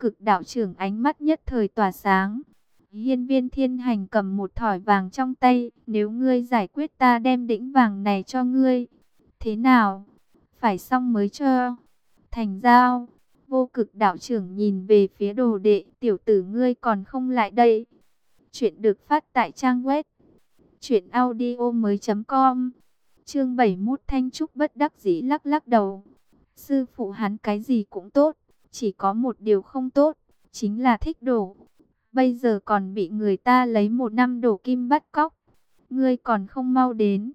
cực đạo trưởng ánh mắt nhất thời tỏa sáng. Hiên viên thiên hành cầm một thỏi vàng trong tay, nếu ngươi giải quyết ta đem đĩnh vàng này cho ngươi. Thế nào? Phải xong mới cho. Thành giao, vô cực đạo trưởng nhìn về phía đồ đệ, tiểu tử ngươi còn không lại đây. Chuyện được phát tại trang web audio mới com Chương 71 Thanh Trúc bất đắc dĩ lắc lắc đầu. Sư phụ hắn cái gì cũng tốt, chỉ có một điều không tốt, chính là thích đổ. Bây giờ còn bị người ta lấy một năm đổ kim bắt cóc. Ngươi còn không mau đến.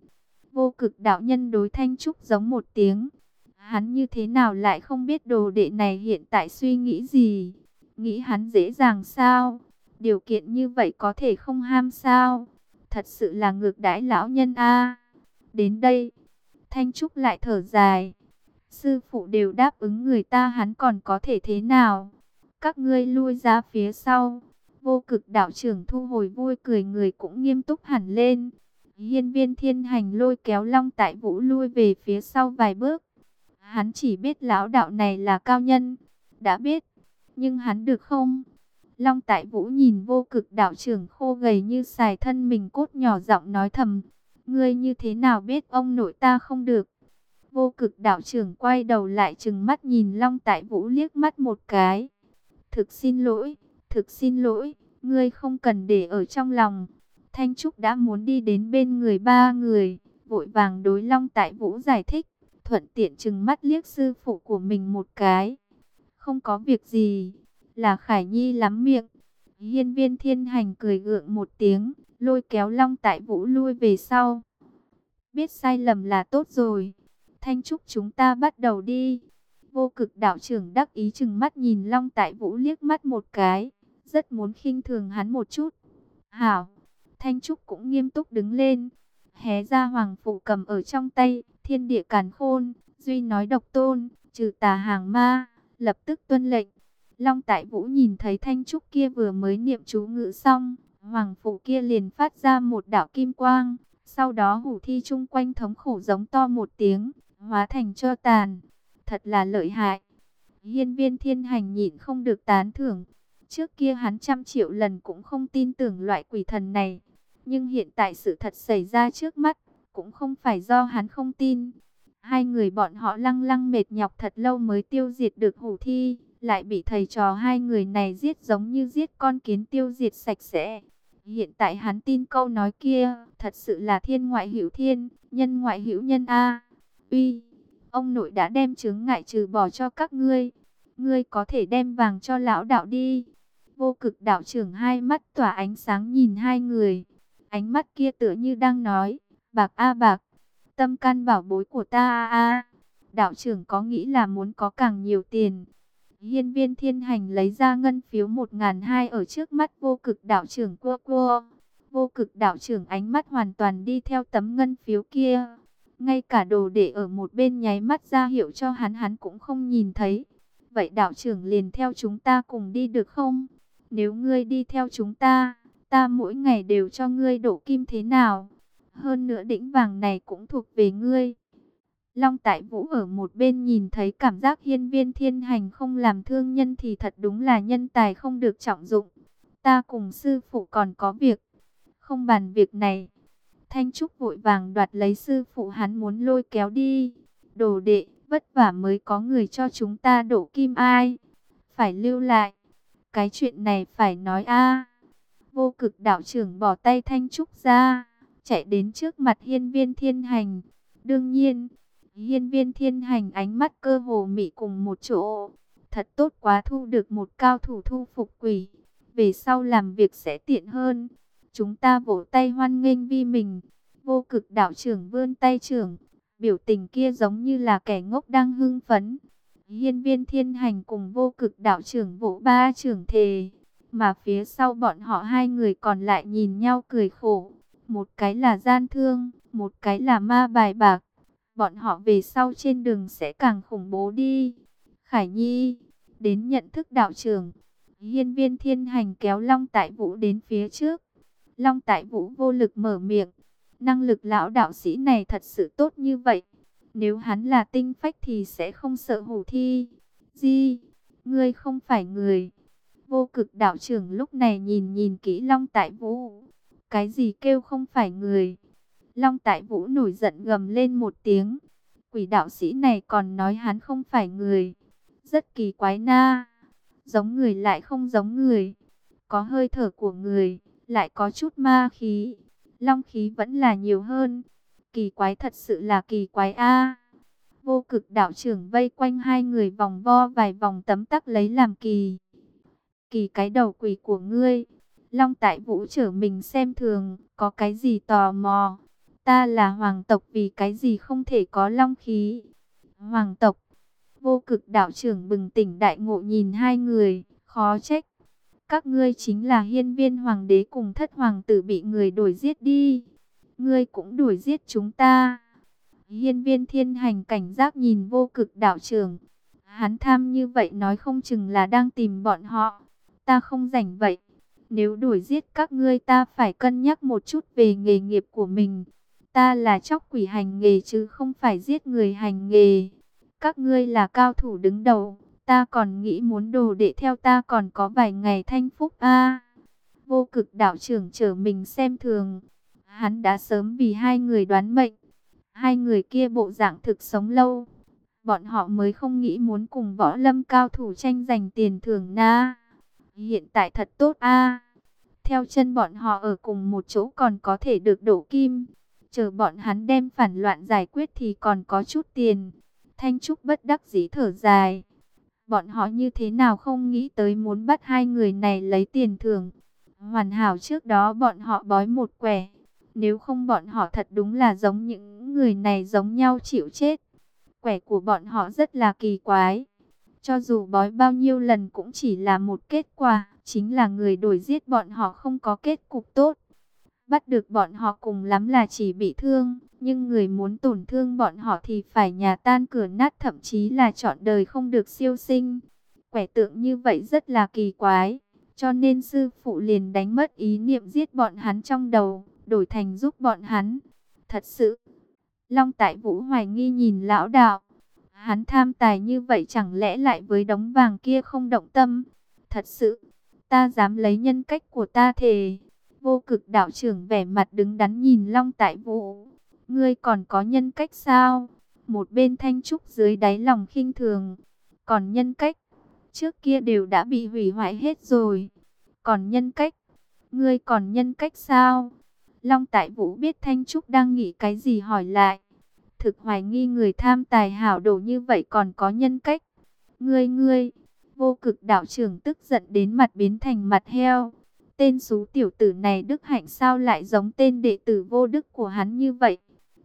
Vô cực đạo nhân đối Thanh Trúc giống một tiếng. Hắn như thế nào lại không biết đồ đệ này hiện tại suy nghĩ gì? Nghĩ hắn dễ dàng sao? Điều kiện như vậy có thể không ham sao? Thật sự là ngược đãi lão nhân a. Đến đây, Thanh Trúc lại thở dài. Sư phụ đều đáp ứng người ta hắn còn có thể thế nào? Các ngươi lui ra phía sau. Vô cực đạo trưởng thu hồi vui cười người cũng nghiêm túc hẳn lên. Hiên viên thiên hành lôi kéo long tại vũ lui về phía sau vài bước. Hắn chỉ biết lão đạo này là cao nhân. Đã biết, nhưng hắn được không? Long tại vũ nhìn vô cực đạo trưởng khô gầy như xài thân mình cốt nhỏ giọng nói thầm. Ngươi như thế nào biết ông nội ta không được? Vô cực đạo trưởng quay đầu lại chừng mắt nhìn Long Tại Vũ liếc mắt một cái. Thực xin lỗi, thực xin lỗi, ngươi không cần để ở trong lòng. Thanh Trúc đã muốn đi đến bên người ba người, vội vàng đối Long Tại Vũ giải thích, thuận tiện chừng mắt liếc sư phụ của mình một cái. Không có việc gì, là Khải Nhi lắm miệng. Hiên viên thiên hành cười gượng một tiếng, lôi kéo Long Tại Vũ lui về sau. Biết sai lầm là tốt rồi. Thanh Trúc chúng ta bắt đầu đi. Vô cực đạo trưởng đắc ý chừng mắt nhìn Long Tại Vũ liếc mắt một cái. Rất muốn khinh thường hắn một chút. Hảo. Thanh Trúc cũng nghiêm túc đứng lên. Hé ra hoàng phụ cầm ở trong tay. Thiên địa càn khôn. Duy nói độc tôn. Trừ tà hàng ma. Lập tức tuân lệnh. Long Tại Vũ nhìn thấy Thanh Trúc kia vừa mới niệm chú ngữ xong. Hoàng phụ kia liền phát ra một đạo kim quang. Sau đó hủ thi chung quanh thống khổ giống to một tiếng, hóa thành cho tàn. Thật là lợi hại. Hiên viên thiên hành nhịn không được tán thưởng. Trước kia hắn trăm triệu lần cũng không tin tưởng loại quỷ thần này. Nhưng hiện tại sự thật xảy ra trước mắt, cũng không phải do hắn không tin. Hai người bọn họ lăng lăng mệt nhọc thật lâu mới tiêu diệt được hủ thi, lại bị thầy trò hai người này giết giống như giết con kiến tiêu diệt sạch sẽ. Hiện tại hắn tin câu nói kia, thật sự là thiên ngoại hữu thiên, nhân ngoại hữu nhân a. Uy, ông nội đã đem chứng ngại trừ bỏ cho các ngươi. Ngươi có thể đem vàng cho lão đạo đi. Vô cực đạo trưởng hai mắt tỏa ánh sáng nhìn hai người. Ánh mắt kia tựa như đang nói, bạc a bạc, tâm can bảo bối của ta a a. Đạo trưởng có nghĩ là muốn có càng nhiều tiền, Hiên viên thiên hành lấy ra ngân phiếu một ngàn hai ở trước mắt vô cực đạo trưởng cua cua. Vô cực đạo trưởng ánh mắt hoàn toàn đi theo tấm ngân phiếu kia. Ngay cả đồ để ở một bên nháy mắt ra hiệu cho hắn hắn cũng không nhìn thấy. Vậy đạo trưởng liền theo chúng ta cùng đi được không? Nếu ngươi đi theo chúng ta, ta mỗi ngày đều cho ngươi đổ kim thế nào? Hơn nữa đỉnh vàng này cũng thuộc về ngươi. Long Tại Vũ ở một bên nhìn thấy cảm giác hiên viên thiên hành không làm thương nhân thì thật đúng là nhân tài không được trọng dụng. Ta cùng sư phụ còn có việc, không bàn việc này. Thanh Trúc vội vàng đoạt lấy sư phụ hắn muốn lôi kéo đi. Đồ đệ, vất vả mới có người cho chúng ta đổ kim ai. Phải lưu lại. Cái chuyện này phải nói a. Vô cực đạo trưởng bỏ tay Thanh Trúc ra, chạy đến trước mặt hiên viên thiên hành. Đương nhiên Hiên viên thiên hành ánh mắt cơ hồ mị cùng một chỗ. Thật tốt quá thu được một cao thủ thu phục quỷ. Về sau làm việc sẽ tiện hơn. Chúng ta vỗ tay hoan nghênh vi mình. Vô cực đạo trưởng vươn tay trưởng. Biểu tình kia giống như là kẻ ngốc đang hưng phấn. Hiên viên thiên hành cùng vô cực đạo trưởng vỗ ba trưởng thề. Mà phía sau bọn họ hai người còn lại nhìn nhau cười khổ. Một cái là gian thương, một cái là ma bài bạc bọn họ về sau trên đường sẽ càng khủng bố đi. Khải Nhi, đến nhận thức đạo trưởng, hiên viên thiên hành kéo Long Tại Vũ đến phía trước. Long Tại Vũ vô lực mở miệng, năng lực lão đạo sĩ này thật sự tốt như vậy. Nếu hắn là tinh phách thì sẽ không sợ hủ thi. Di, Ngươi không phải người. Vô cực đạo trưởng lúc này nhìn nhìn kỹ Long Tại Vũ. Cái gì kêu không phải người? Long Tại Vũ nổi giận gầm lên một tiếng. Quỷ đạo sĩ này còn nói hắn không phải người. Rất kỳ quái na. Giống người lại không giống người. Có hơi thở của người, lại có chút ma khí. Long khí vẫn là nhiều hơn. Kỳ quái thật sự là kỳ quái a. Vô cực đạo trưởng vây quanh hai người vòng vo vài vòng tấm tắc lấy làm kỳ. Kỳ cái đầu quỷ của ngươi. Long tại vũ trở mình xem thường, có cái gì tò mò. Ta là hoàng tộc vì cái gì không thể có long khí. Hoàng tộc. Vô cực đạo trưởng bừng tỉnh đại ngộ nhìn hai người, khó trách. Các ngươi chính là hiên viên hoàng đế cùng thất hoàng tử bị người đuổi giết đi. Ngươi cũng đuổi giết chúng ta. Hiên viên thiên hành cảnh giác nhìn vô cực đạo trưởng. Hắn tham như vậy nói không chừng là đang tìm bọn họ. Ta không rảnh vậy. Nếu đuổi giết các ngươi ta phải cân nhắc một chút về nghề nghiệp của mình. Ta là chóc quỷ hành nghề chứ không phải giết người hành nghề. Các ngươi là cao thủ đứng đầu. Ta còn nghĩ muốn đồ đệ theo ta còn có vài ngày thanh phúc a Vô cực đạo trưởng trở mình xem thường. Hắn đã sớm vì hai người đoán mệnh. Hai người kia bộ dạng thực sống lâu. Bọn họ mới không nghĩ muốn cùng võ lâm cao thủ tranh giành tiền thưởng na. Hiện tại thật tốt a Theo chân bọn họ ở cùng một chỗ còn có thể được đổ kim. Chờ bọn hắn đem phản loạn giải quyết thì còn có chút tiền. Thanh Trúc bất đắc dĩ thở dài. Bọn họ như thế nào không nghĩ tới muốn bắt hai người này lấy tiền thưởng. Hoàn hảo trước đó bọn họ bói một quẻ. Nếu không bọn họ thật đúng là giống những người này giống nhau chịu chết. Quẻ của bọn họ rất là kỳ quái. Cho dù bói bao nhiêu lần cũng chỉ là một kết quả. Chính là người đổi giết bọn họ không có kết cục tốt. Bắt được bọn họ cùng lắm là chỉ bị thương. Nhưng người muốn tổn thương bọn họ thì phải nhà tan cửa nát thậm chí là chọn đời không được siêu sinh. Quẻ tượng như vậy rất là kỳ quái. Cho nên sư phụ liền đánh mất ý niệm giết bọn hắn trong đầu, đổi thành giúp bọn hắn. Thật sự, Long Tại Vũ hoài nghi nhìn lão đạo. Hắn tham tài như vậy chẳng lẽ lại với đống vàng kia không động tâm. Thật sự, ta dám lấy nhân cách của ta thề. Vô cực đạo trưởng vẻ mặt đứng đắn nhìn Long Tại Vũ. Ngươi còn có nhân cách sao? Một bên thanh trúc dưới đáy lòng khinh thường. Còn nhân cách, trước kia đều đã bị hủy hoại hết rồi. Còn nhân cách, ngươi còn nhân cách sao? Long Tại Vũ biết Thanh Trúc đang nghĩ cái gì hỏi lại. Thực hoài nghi người tham tài hảo đồ như vậy còn có nhân cách. Ngươi ngươi, vô cực đạo trưởng tức giận đến mặt biến thành mặt heo. Tên xú tiểu tử này đức hạnh sao lại giống tên đệ tử vô đức của hắn như vậy?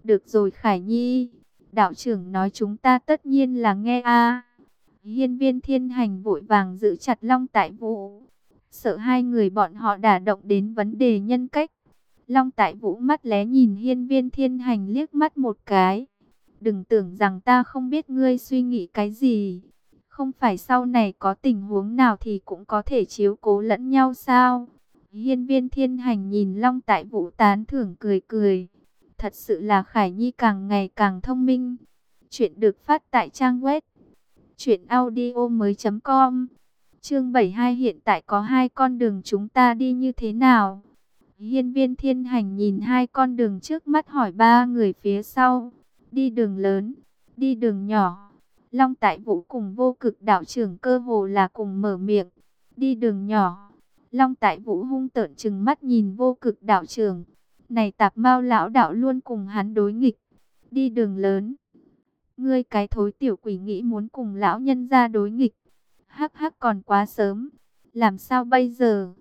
Được rồi Khải Nhi, đạo trưởng nói chúng ta tất nhiên là nghe a. Hiên viên thiên hành vội vàng giữ chặt Long Tại Vũ. Sợ hai người bọn họ đả động đến vấn đề nhân cách. Long Tại Vũ mắt lé nhìn hiên viên thiên hành liếc mắt một cái. Đừng tưởng rằng ta không biết ngươi suy nghĩ cái gì. Không phải sau này có tình huống nào thì cũng có thể chiếu cố lẫn nhau sao? Hiên viên thiên hành nhìn Long Tại Vũ tán thưởng cười cười. Thật sự là Khải Nhi càng ngày càng thông minh. Chuyện được phát tại trang web truyệnaudiomoi.com. Chương 72 hiện tại có hai con đường chúng ta đi như thế nào? Hiên viên thiên hành nhìn hai con đường trước mắt hỏi ba người phía sau. Đi đường lớn, đi đường nhỏ. Long tại vũ cùng vô cực đạo trưởng cơ hồ là cùng mở miệng. Đi đường nhỏ. Long tại vũ hung tợn chừng mắt nhìn vô cực đạo trưởng. Này tạp mau lão đạo luôn cùng hắn đối nghịch. Đi đường lớn. Ngươi cái thối tiểu quỷ nghĩ muốn cùng lão nhân ra đối nghịch. Hắc hắc còn quá sớm. Làm sao bây giờ?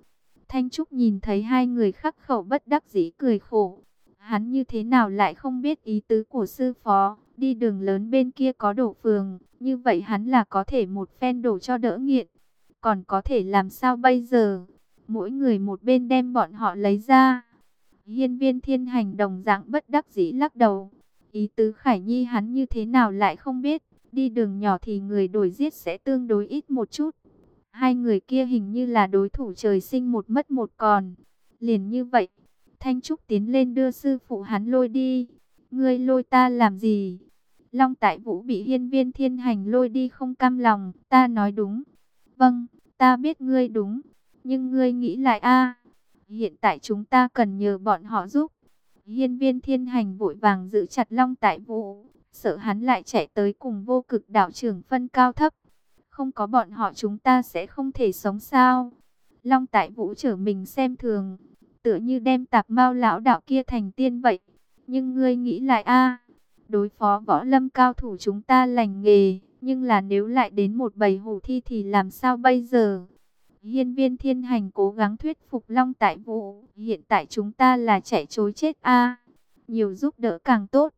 Thanh Trúc nhìn thấy hai người khắc khẩu bất đắc dĩ cười khổ. Hắn như thế nào lại không biết ý tứ của sư phó. Đi đường lớn bên kia có đổ phường. Như vậy hắn là có thể một phen đổ cho đỡ nghiện. Còn có thể làm sao bây giờ? Mỗi người một bên đem bọn họ lấy ra Hiên viên thiên hành đồng dạng bất đắc dĩ lắc đầu. Ý tứ Khải Nhi hắn như thế nào lại không biết. Đi đường nhỏ thì người đổi giết sẽ tương đối ít một chút. Hai người kia hình như là đối thủ trời sinh một mất một còn. Liền như vậy, Thanh Trúc tiến lên đưa sư phụ hắn lôi đi. Ngươi lôi ta làm gì? Long tại vũ bị hiên viên thiên hành lôi đi không cam lòng. Ta nói đúng. Vâng, ta biết ngươi đúng, nhưng ngươi nghĩ lại a hiện tại chúng ta cần nhờ bọn họ giúp. Hiên viên thiên hành vội vàng giữ chặt Long Tại Vũ, sợ hắn lại chạy tới cùng vô cực đạo trưởng phân cao thấp. Không có bọn họ chúng ta sẽ không thể sống sao. Long Tại Vũ trở mình xem thường, tựa như đem tạp mao lão đạo kia thành tiên vậy. Nhưng ngươi nghĩ lại a đối phó võ lâm cao thủ chúng ta lành nghề, nhưng là nếu lại đến một bầy hổ thi thì làm sao bây giờ? Hiên viên thiên hành cố gắng thuyết phục Long Tại Vũ, hiện tại chúng ta là chạy chối chết a nhiều giúp đỡ càng tốt.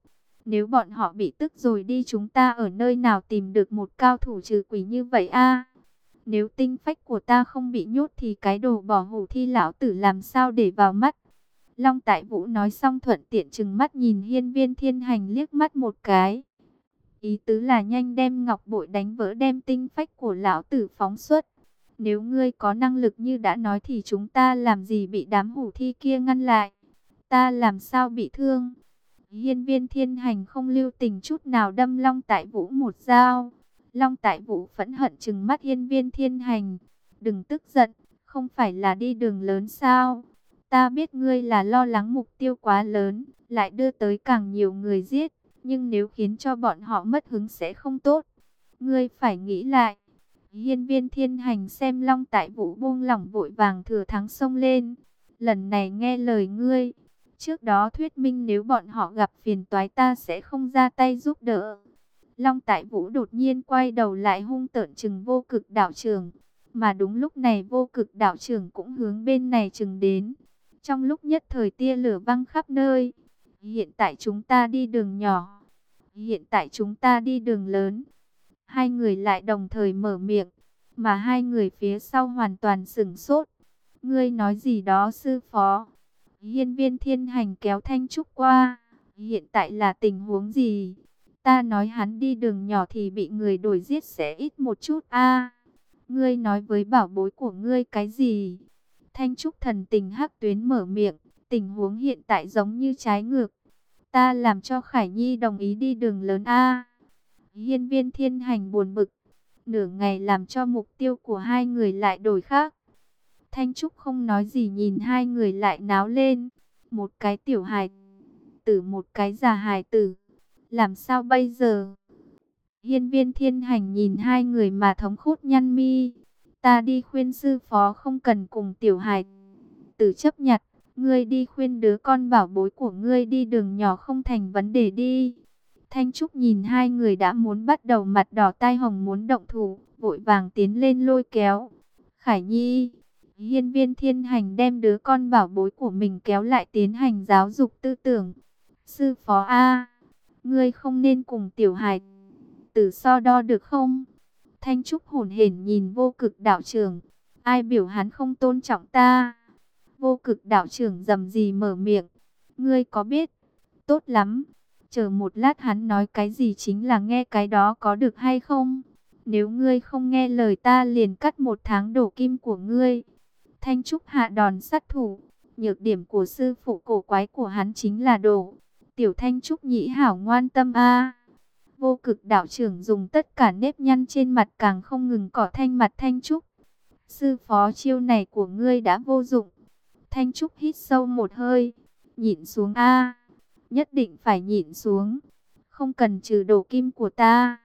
Nếu bọn họ bị tức rồi đi chúng ta ở nơi nào tìm được một cao thủ trừ quỷ như vậy a Nếu tinh phách của ta không bị nhốt thì cái đồ bỏ hủ thi lão tử làm sao để vào mắt. Long Tại Vũ nói xong thuận tiện chừng mắt nhìn hiên viên thiên hành liếc mắt một cái. Ý tứ là nhanh đem ngọc bội đánh vỡ đem tinh phách của lão tử phóng xuất. Nếu ngươi có năng lực như đã nói thì chúng ta làm gì bị đám hủ thi kia ngăn lại. Ta làm sao bị thương. Hiên viên thiên hành không lưu tình chút nào đâm Long Tại Vũ một dao. Long Tại Vũ phẫn hận chừng mắt hiên viên thiên hành. Đừng tức giận, không phải là đi đường lớn sao. Ta biết ngươi là lo lắng mục tiêu quá lớn, lại đưa tới càng nhiều người giết. Nhưng nếu khiến cho bọn họ mất hứng sẽ không tốt. Ngươi phải nghĩ lại. Hiên viên thiên hành xem long tại vũ buông lỏng vội vàng thừa thắng sông lên. Lần này nghe lời ngươi. Trước đó thuyết minh nếu bọn họ gặp phiền toái ta sẽ không ra tay giúp đỡ. Long tại vũ đột nhiên quay đầu lại hung tợn chừng vô cực đạo trường. Mà đúng lúc này vô cực đạo trường cũng hướng bên này chừng đến. Trong lúc nhất thời tia lửa văng khắp nơi. Hiện tại chúng ta đi đường nhỏ. Hiện tại chúng ta đi đường lớn. Hai người lại đồng thời mở miệng. Mà hai người phía sau hoàn toàn sửng sốt. Ngươi nói gì đó, sư phó. Hiên viên thiên hành kéo thanh trúc qua. Hiện tại là tình huống gì? Ta nói hắn đi đường nhỏ thì bị người đuổi giết sẽ ít một chút a. ngươi nói với bảo bối của ngươi cái gì? Thanh trúc thần tình hắc tuyến mở miệng. Tình huống hiện tại giống như trái ngược. Ta làm cho Khải Nhi đồng ý đi đường lớn A. Hiên viên thiên hành buồn bực. Nửa ngày làm cho mục tiêu của hai người lại đổi khác. Thanh Trúc không nói gì nhìn hai người lại náo lên. Một cái tiểu hài tử, một cái già hài tử. Làm sao bây giờ? Hiên viên thiên hành nhìn hai người mà thống khút nhăn mi. Ta đi khuyên sư phó không cần cùng tiểu hài tử chấp nhặt. Ngươi đi khuyên đứa con bảo bối của ngươi đi đường nhỏ không thành vấn đề đi. Thanh Trúc nhìn hai người đã muốn bắt đầu mặt đỏ tai hồng muốn động thủ, vội vàng tiến lên lôi kéo. Khải Nhi, hiên viên thiên hành đem đứa con bảo bối của mình kéo lại tiến hành giáo dục tư tưởng. Sư phó A, ngươi không nên cùng tiểu hài tử so đo được không? Thanh Trúc hồn hển nhìn vô cực đạo trưởng, ai biểu hắn không tôn trọng ta? Vô cực đạo trưởng dầm gì mở miệng. Ngươi có biết? Tốt lắm. Chờ một lát hắn nói cái gì chính là nghe cái đó có được hay không? Nếu ngươi không nghe lời ta liền cắt một tháng đổ kim của ngươi. Thanh Trúc hạ đòn sát thủ. Nhược điểm của sư phụ cổ quái của hắn chính là đổ. Tiểu Thanh Trúc nhĩ hảo ngoan tâm a. Vô cực đạo trưởng dùng tất cả nếp nhăn trên mặt càng không ngừng cỏ thanh mặt Thanh Trúc. Sư phó chiêu này của ngươi đã vô dụng. Thanh Trúc hít sâu một hơi, nhịn xuống a, nhất định phải nhịn xuống, không cần trừ đồ kim của ta.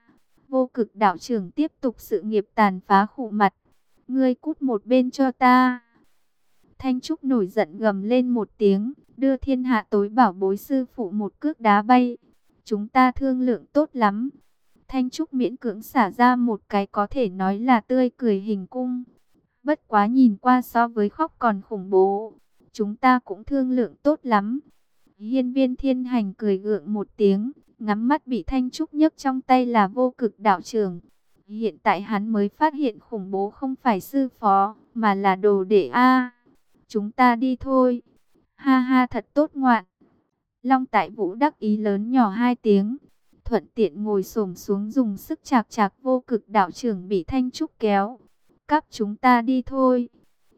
Vô cực đạo trưởng tiếp tục sự nghiệp tàn phá khụ mặt, ngươi cút một bên cho ta. Thanh Trúc nổi giận gầm lên một tiếng, đưa thiên hạ tối bảo bối sư phụ một cước đá bay. Chúng ta thương lượng tốt lắm. Thanh Trúc miễn cưỡng xả ra một cái có thể nói là tươi cười hình cung. Bất quá nhìn qua so với khóc còn khủng bố. Chúng ta cũng thương lượng tốt lắm. Hiên viên thiên hành cười gượng một tiếng, ngắm mắt bị thanh trúc nhấc trong tay là vô cực đạo trưởng. Hiện tại hắn mới phát hiện khủng bố không phải sư phó, mà là đồ đệ A. chúng ta đi thôi. Ha ha thật tốt ngoạn. Long tại vũ đắc ý lớn nhỏ hai tiếng. Thuận tiện ngồi xổm xuống dùng sức chạc chạc vô cực đạo trưởng bị thanh trúc kéo. Các chúng ta đi thôi.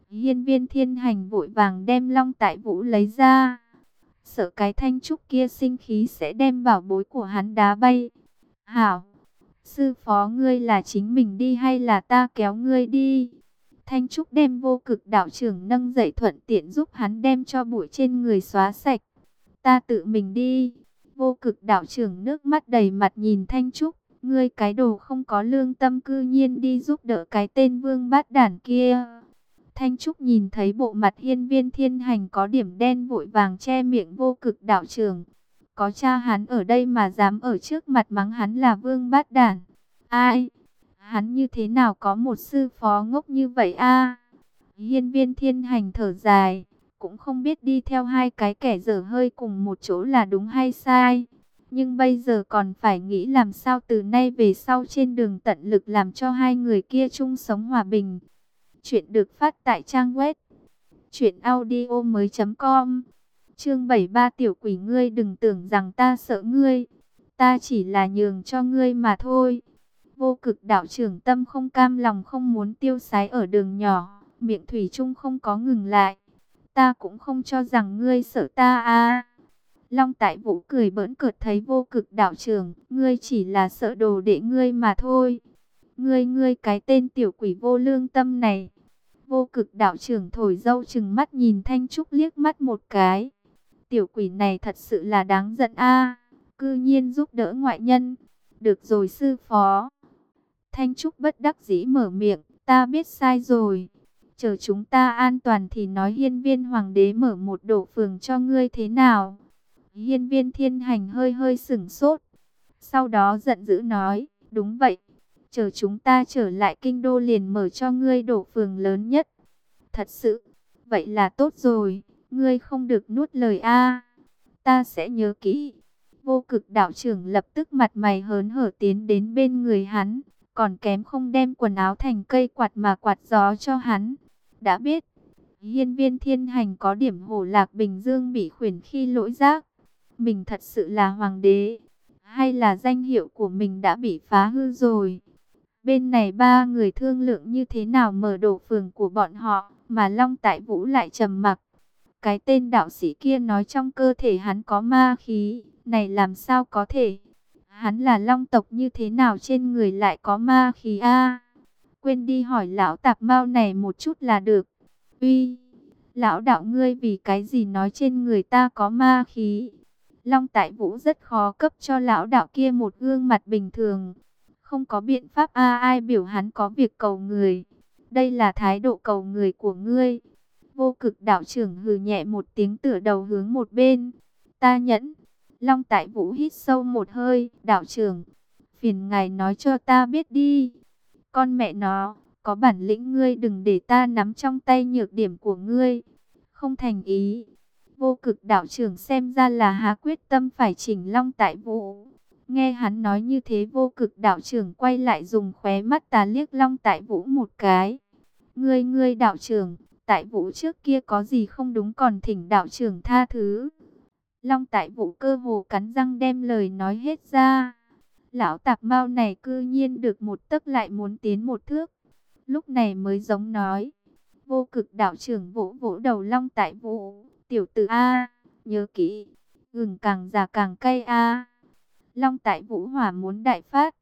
Hiên viên thiên hành vội vàng đem long tại vũ lấy ra. Sợ cái thanh trúc kia sinh khí sẽ đem bảo bối của hắn đá bay. Hảo, Sư phó ngươi là chính mình đi hay là ta kéo ngươi đi? Thanh Trúc đem vô cực đạo trưởng nâng dậy thuận tiện giúp hắn đem cho bụi trên người xóa sạch. Ta tự mình đi. Vô cực đạo trưởng nước mắt đầy mặt nhìn Thanh Trúc. Ngươi cái đồ không có lương tâm cư nhiên đi giúp đỡ cái tên vương bát đản kia. Thanh Trúc nhìn thấy bộ mặt hiên viên thiên hành có điểm đen vội vàng che miệng vô cực đạo trưởng. Có cha hắn ở đây mà dám ở trước mặt mắng hắn là vương bát đản. Ai? Hắn như thế nào có một sư phó ngốc như vậy a? Hiên viên thiên hành thở dài, cũng không biết đi theo hai cái kẻ dở hơi cùng một chỗ là đúng hay sai. Nhưng bây giờ còn phải nghĩ làm sao từ nay về sau trên đường tận lực làm cho hai người kia chung sống hòa bình. Chuyện được phát tại trang web truyệnaudiomoi.com. Chương 73 tiểu quỷ ngươi đừng tưởng rằng ta sợ ngươi, ta chỉ là nhường cho ngươi mà thôi. Vô cực đạo trưởng tâm không cam lòng không muốn tiêu sái ở đường nhỏ, miệng thủy chung không có ngừng lại. Ta cũng không cho rằng ngươi sợ ta a. Long Tại Vũ cười bỡn cợt thấy vô cực đạo trưởng, ngươi chỉ là sợ đồ đệ ngươi mà thôi. Ngươi ngươi cái tên tiểu quỷ vô lương tâm này. Vô cực đạo trưởng thổi dâu chừng mắt nhìn Thanh Trúc liếc mắt một cái. Tiểu quỷ này thật sự là đáng giận a, cư nhiên giúp đỡ ngoại nhân. Được rồi sư phó. Thanh Trúc bất đắc dĩ mở miệng, ta biết sai rồi. Chờ chúng ta an toàn thì nói hiên viên hoàng đế mở một độ phường cho ngươi thế nào. Hiên viên thiên hành hơi hơi sửng sốt. Sau đó giận dữ nói, đúng vậy. Chờ chúng ta trở lại kinh đô liền mở cho ngươi đổ phường lớn nhất. Thật sự, vậy là tốt rồi, ngươi không được nuốt lời a. Ta sẽ nhớ kỹ. Vô cực đạo trưởng lập tức mặt mày hớn hở tiến đến bên người hắn, còn kém không đem quần áo thành cây quạt mà quạt gió cho hắn. Đã biết, hiên viên thiên hành có điểm hổ lạc Bình Dương bị khuyển khi lỗi giác. Mình thật sự là hoàng đế, hay là danh hiệu của mình đã bị phá hư rồi. Bên này ba người thương lượng như thế nào mở đổ phường của bọn họ, mà Long Tại Vũ lại trầm mặc. Cái tên đạo sĩ kia nói trong cơ thể hắn có ma khí, này làm sao có thể? Hắn là long tộc như thế nào trên người lại có ma khí a? quên đi hỏi lão tạp mao này một chút là được. Uy, lão đạo ngươi vì cái gì nói trên người ta có ma khí? Long Tại Vũ rất khó cấp cho lão đạo kia một gương mặt bình thường. Không có biện pháp, a, ai biểu hắn có việc cầu người. Đây là thái độ cầu người của ngươi. Vô cực đạo trưởng hừ nhẹ một tiếng tựa đầu hướng một bên. Ta nhẫn. Long Tại Vũ hít sâu một hơi. Đạo trưởng. Phiền ngài nói cho ta biết đi. Con mẹ nó. Có bản lĩnh ngươi đừng để ta nắm trong tay nhược điểm của ngươi. Không thành ý. Vô cực đạo trưởng xem ra là há quyết tâm phải chỉnh Long Tại Vũ. Nghe hắn nói như thế vô cực đạo trưởng quay lại dùng khóe mắt tà liếc Long Tại Vũ một cái. Ngươi ngươi đạo trưởng, Tại Vũ trước kia có gì không đúng còn thỉnh đạo trưởng tha thứ. Long Tại Vũ cơ hồ cắn răng đem lời nói hết ra. Lão tạp mau này cư nhiên được một tấc lại muốn tiến một thước. Lúc này mới giống nói. Vô cực đạo trưởng vỗ vỗ đầu Long Tại Vũ. Tiểu tử A, nhớ kỹ. Gừng càng già càng cay A. Long tại Vũ Hỏa muốn đại phát,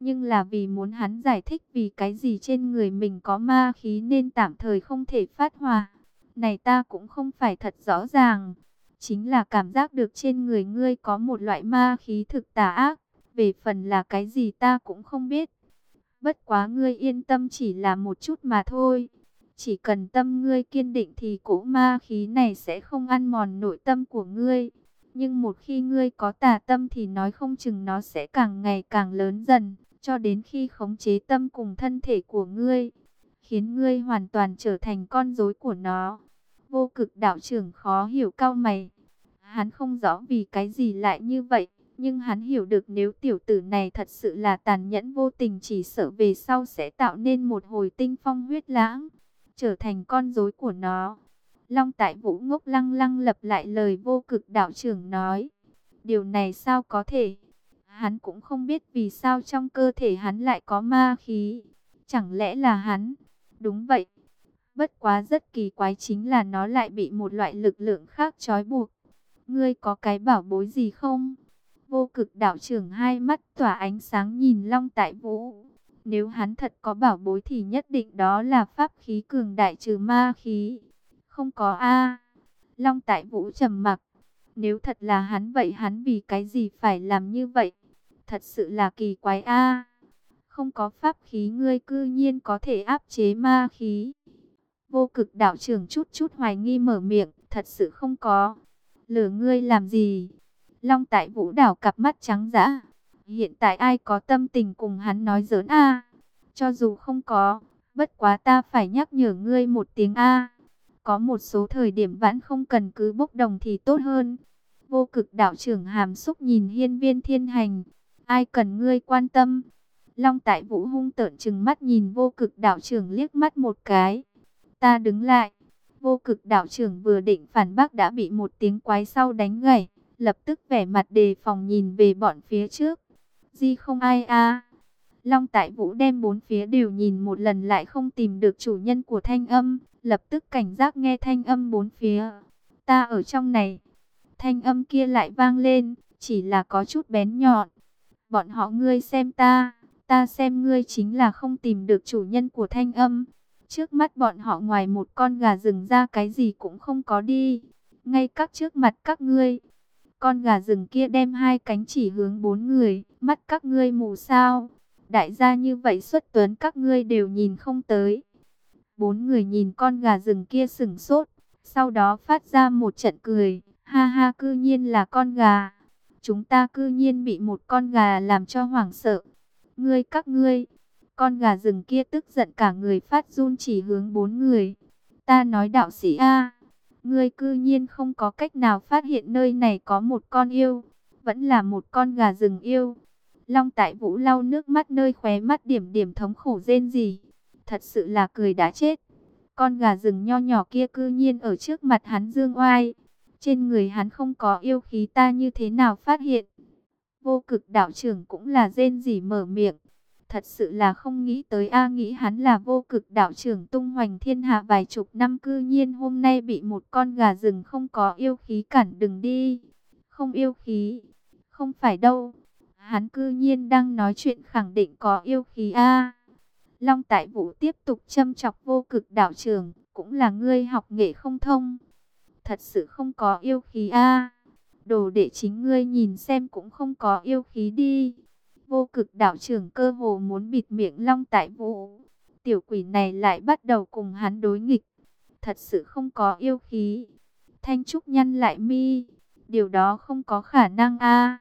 nhưng là vì muốn hắn giải thích vì cái gì trên người mình có ma khí nên tạm thời không thể phát hỏa. Này ta cũng không phải thật rõ ràng, chính là cảm giác được trên người ngươi có một loại ma khí thực tà ác, về phần là cái gì ta cũng không biết. Bất quá ngươi yên tâm chỉ là một chút mà thôi. Chỉ cần tâm ngươi kiên định thì cỗ ma khí này sẽ không ăn mòn nội tâm của ngươi. Nhưng một khi ngươi có tà tâm thì nói không chừng nó sẽ càng ngày càng lớn dần, cho đến khi khống chế tâm cùng thân thể của ngươi, khiến ngươi hoàn toàn trở thành con rối của nó. Vô cực đạo trưởng khó hiểu cao mày. Hắn không rõ vì cái gì lại như vậy, nhưng hắn hiểu được nếu tiểu tử này thật sự là tàn nhẫn vô tình chỉ sợ về sau sẽ tạo nên một hồi tinh phong huyết lãng, trở thành con rối của nó. Long tại vũ ngốc lăng lăng lập lại lời vô cực đạo trưởng nói. Điều này sao có thể? Hắn cũng không biết vì sao trong cơ thể hắn lại có ma khí. Chẳng lẽ là hắn? Đúng vậy. Bất quá rất kỳ quái chính là nó lại bị một loại lực lượng khác trói buộc. Ngươi có cái bảo bối gì không? Vô cực đạo trưởng hai mắt tỏa ánh sáng nhìn Long Tại Vũ. Nếu hắn thật có bảo bối thì nhất định đó là pháp khí cường đại trừ ma khí. Không có A. Long Tại Vũ trầm mặc. Nếu thật là hắn vậy hắn vì cái gì phải làm như vậy? Thật sự là kỳ quái A. Không có pháp khí ngươi cư nhiên có thể áp chế ma khí. Vô cực đạo trưởng chút chút hoài nghi mở miệng. Thật sự không có. Lừa ngươi làm gì? Long tại vũ đảo cặp mắt trắng dã. Hiện tại ai có tâm tình cùng hắn nói giỡn a? Cho dù không có, bất quá ta phải nhắc nhở ngươi một tiếng a. Có một số thời điểm vẫn không cần cứ bốc đồng thì tốt hơn. Vô cực đạo trưởng hàm xúc nhìn hiên viên thiên hành. Ai cần ngươi quan tâm? Long tại vũ hung tợn chừng mắt nhìn vô cực đạo trưởng liếc mắt một cái. Ta đứng lại. Vô cực đạo trưởng vừa định phản bác đã bị một tiếng quái sau đánh gãy, lập tức vẻ mặt đề phòng nhìn về bọn phía trước. Di không ai a. Long Tại Vũ đem bốn phía đều nhìn một lần lại không tìm được chủ nhân của thanh âm, lập tức cảnh giác nghe thanh âm bốn phía. Ta ở trong này. Thanh âm kia lại vang lên, chỉ là có chút bén nhọn. Bọn họ ngươi xem ta, ta xem ngươi chính là không tìm được chủ nhân của thanh âm. Trước mắt bọn họ ngoài một con gà rừng ra cái gì cũng không có đi. Ngay các trước mặt các ngươi, con gà rừng kia đem hai cánh chỉ hướng bốn người, mắt các ngươi mù sao. Đại gia như vậy xuất tuấn các ngươi đều nhìn không tới. Bốn người nhìn con gà rừng kia sừng sốt, sau đó phát ra một trận cười. Ha ha cư nhiên là con gà. Chúng ta cư nhiên bị một con gà làm cho hoảng sợ. Ngươi các ngươi, con gà rừng kia tức giận cả người phát run chỉ hướng bốn người. Ta nói đạo sĩ A. Ngươi cư nhiên không có cách nào phát hiện nơi này có một con yêu, vẫn là một con gà rừng yêu. Long tại vũ lau nước mắt nơi khóe mắt điểm điểm thống khổ rên gì. Thật sự là cười đã chết. Con gà rừng nho nhỏ kia cư nhiên ở trước mặt hắn dương oai. Trên người hắn không có yêu khí ta như thế nào phát hiện. Vô cực đạo trưởng cũng là rên gì mở miệng. Thật sự là không nghĩ tới A nghĩ hắn là vô cực đạo trưởng tung hoành thiên hạ vài chục năm cư nhiên hôm nay bị một con gà rừng không có yêu khí cản đừng đi. Không yêu khí, không phải đâu. Hắn cư nhiên đang nói chuyện khẳng định có yêu khí A. Long Tại Vũ tiếp tục châm chọc vô cực đạo trưởng, cũng là ngươi học nghệ không thông. Thật sự không có yêu khí A. Đồ để chính ngươi nhìn xem cũng không có yêu khí đi. Vô cực đạo trưởng cơ hồ muốn bịt miệng Long Tại Vũ. Tiểu quỷ này lại bắt đầu cùng hắn đối nghịch. Thật sự không có yêu khí. Thanh Trúc nhăn lại mi. Điều đó không có khả năng a.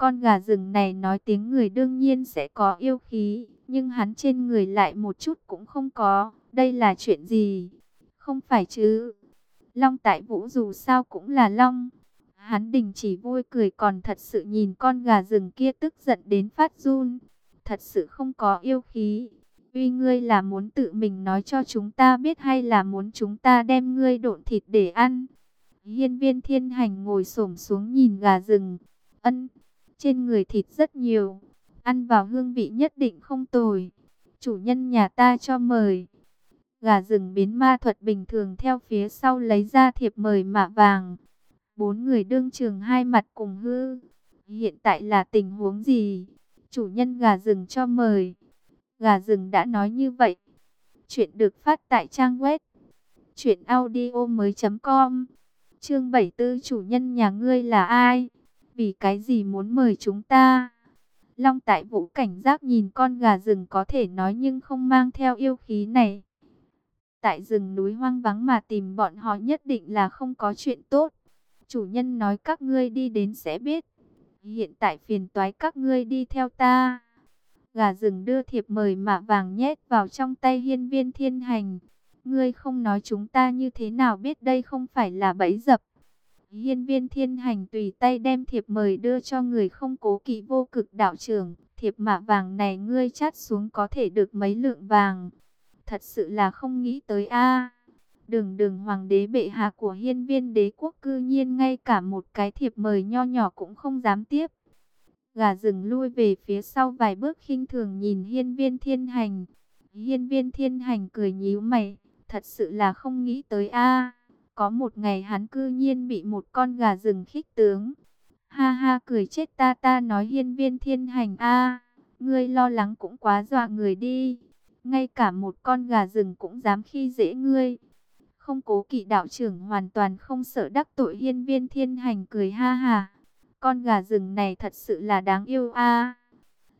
Con gà rừng này nói tiếng người đương nhiên sẽ có yêu khí. Nhưng hắn trên người lại một chút cũng không có. Đây là chuyện gì? Không phải chứ. Long Tại Vũ dù sao cũng là Long. Hắn đình chỉ vui cười còn thật sự nhìn con gà rừng kia tức giận đến phát run. Thật sự không có yêu khí. Uy ngươi là muốn tự mình nói cho chúng ta biết hay là muốn chúng ta đem ngươi độn thịt để ăn. Hiên viên thiên hành ngồi xổm xuống nhìn gà rừng. Ân, trên người thịt rất nhiều. Ăn vào hương vị nhất định không tồi. Chủ nhân nhà ta cho mời. Gà rừng biến ma thuật bình thường theo phía sau lấy ra thiệp mời mạ vàng. Bốn người đương trường hai mặt cùng hư. Hiện tại là tình huống gì? Chủ nhân gà rừng cho mời. Gà rừng đã nói như vậy. Chuyện được phát tại trang web. Chuyện audio mới com. Chương 74 chủ nhân nhà ngươi là ai? Vì cái gì muốn mời chúng ta? Long tại vũ cảnh giác nhìn con gà rừng có thể nói nhưng không mang theo yêu khí này. Tại rừng núi hoang vắng mà tìm bọn họ nhất định là không có chuyện tốt. Chủ nhân nói các ngươi đi đến sẽ biết. Hiện tại phiền toái các ngươi đi theo ta. Gà rừng đưa thiệp mời mạ vàng nhét vào trong tay hiên viên thiên hành. Ngươi không nói chúng ta như thế nào biết đây không phải là bẫy dập. Hiên viên thiên hành tùy tay đem thiệp mời đưa cho người không cố kỵ vô cực đạo trưởng. Thiệp mạ vàng này ngươi chát xuống có thể được mấy lượng vàng. Thật sự là không nghĩ tới a Đường đường hoàng đế bệ hạ của hiên viên đế quốc cư nhiên ngay cả một cái thiệp mời nho nhỏ cũng không dám tiếp. Gà rừng lui về phía sau vài bước khinh thường nhìn hiên viên thiên hành. Hiên viên thiên hành cười nhíu mày, thật sự là không nghĩ tới a có một ngày hắn cư nhiên bị một con gà rừng khích tướng. Ha ha, cười chết ta ta nói hiên viên thiên hành a, ngươi lo lắng cũng quá dọa người đi. Ngay cả một con gà rừng cũng dám khi dễ ngươi. Không cố kỵ đạo trưởng hoàn toàn không sợ đắc tội hiên viên thiên hành cười ha ha. Con gà rừng này thật sự là đáng yêu a.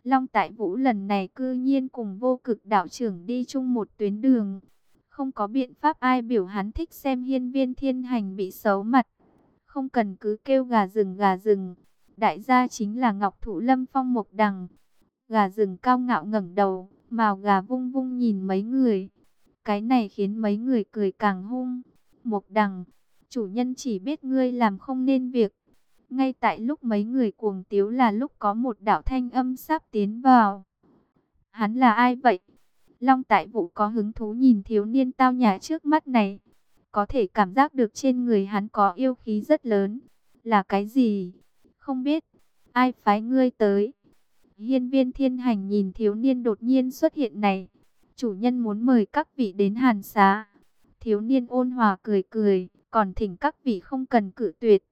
Long Tại Vũ lần này cư nhiên cùng vô cực đạo trưởng đi chung một tuyến đường. Không có biện pháp ai biểu hắn thích xem hiên viên thiên hành bị xấu mặt. Không cần cứ kêu gà rừng gà rừng. Đại gia chính là Ngọc thụ Lâm Phong Mộc Đằng. Gà rừng cao ngạo ngẩng đầu, màu gà vung vung nhìn mấy người. Cái này khiến mấy người cười càng hung. Mộc Đằng, chủ nhân chỉ biết ngươi làm không nên việc. Ngay tại lúc mấy người cuồng tiếu là lúc có một đạo thanh âm sắp tiến vào. Hắn là ai vậy? Long tại vụ có hứng thú nhìn thiếu niên tao nhã trước mắt này. Có thể cảm giác được trên người hắn có yêu khí rất lớn. Là cái gì? Không biết. Ai phái ngươi tới? Hiên viên thiên hành nhìn thiếu niên đột nhiên xuất hiện này. Chủ nhân muốn mời các vị đến hàn xá. Thiếu niên ôn hòa cười cười. Còn thỉnh các vị không cần cử tuyệt.